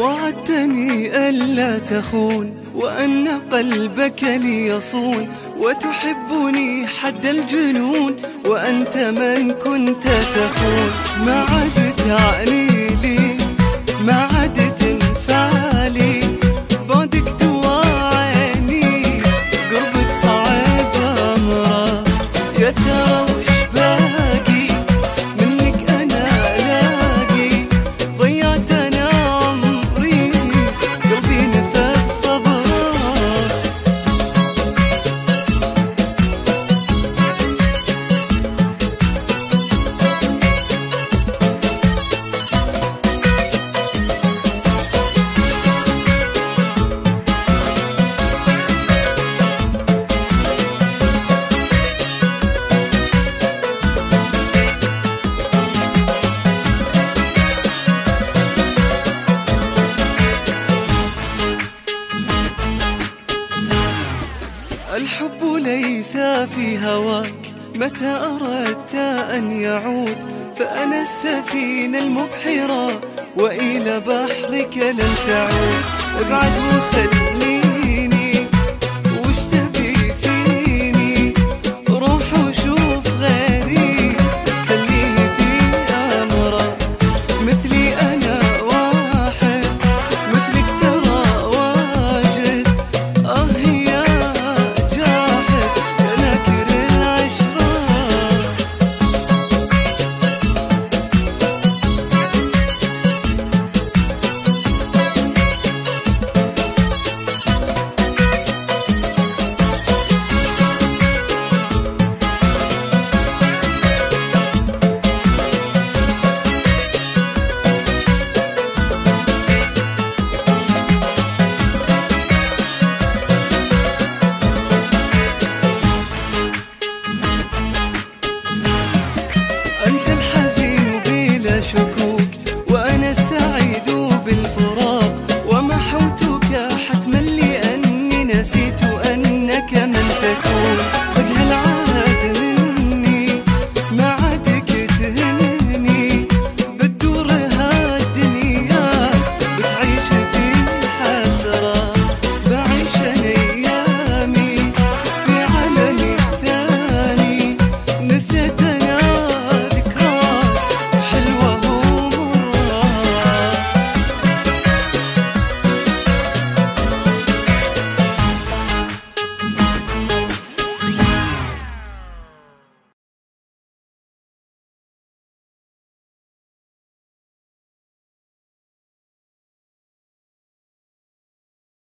وعدتني ألا تخون. وأن قلبك لي يصون وتحبني حد الجنون وأنت من كنت تخون. ما الحب ليس في هواك. متى أردت أن يعود؟ فأنا السفينة المبحرة وإلى بحرك لن تعود. ابعد انت الحق